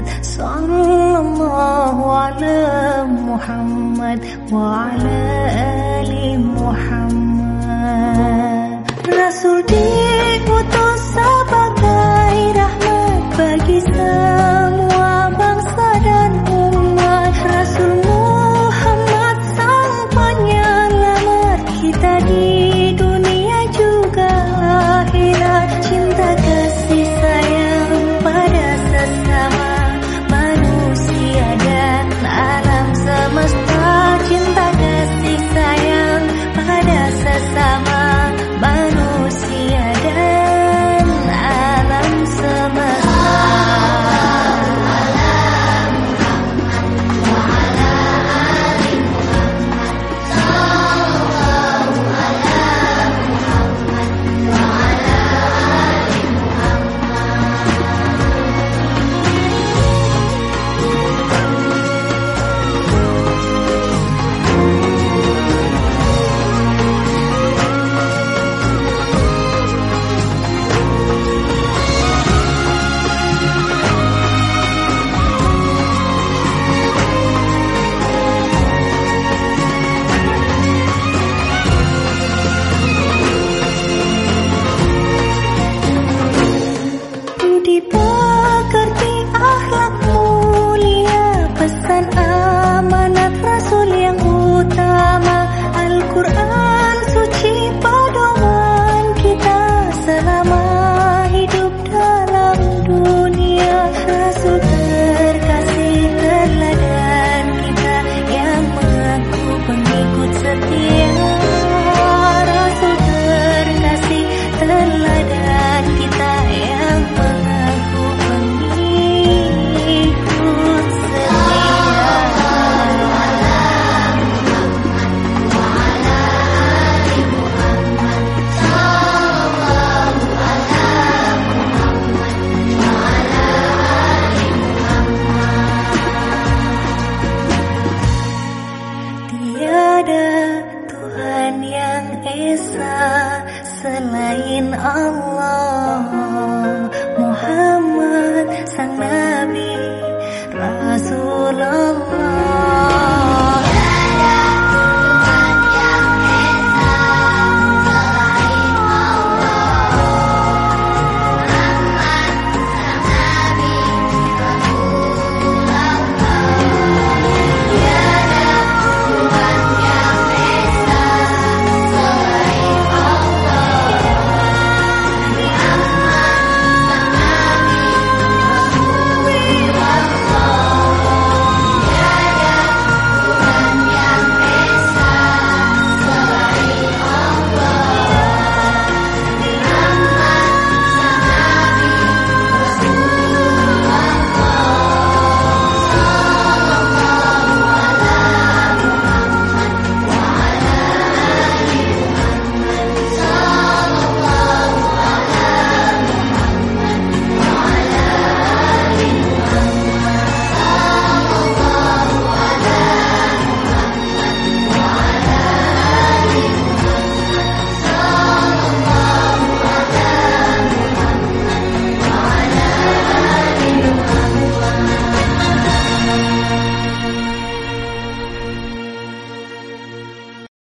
محمد صلى الله على محمد وعلى آل محمد. رسول دين bisa selain Allah